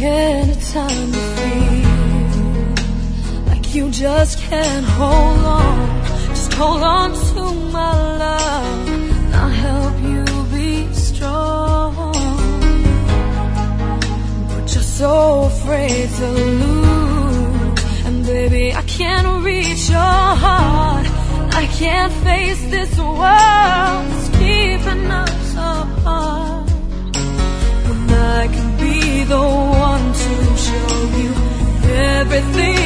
Anytime you feel like you just can't hold on, just hold on to my love. and I'll help you be strong. But you're so afraid to lose. And baby, I can't reach your heart. I can't face this world that's keeping us apart. Everything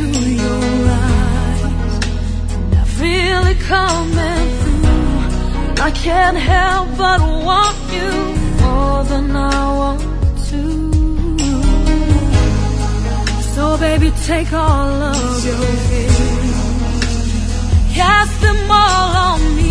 into your eyes. And I feel it coming through. I can't help but want you more than I want to. So baby, take all of your fears. Cast them all on me.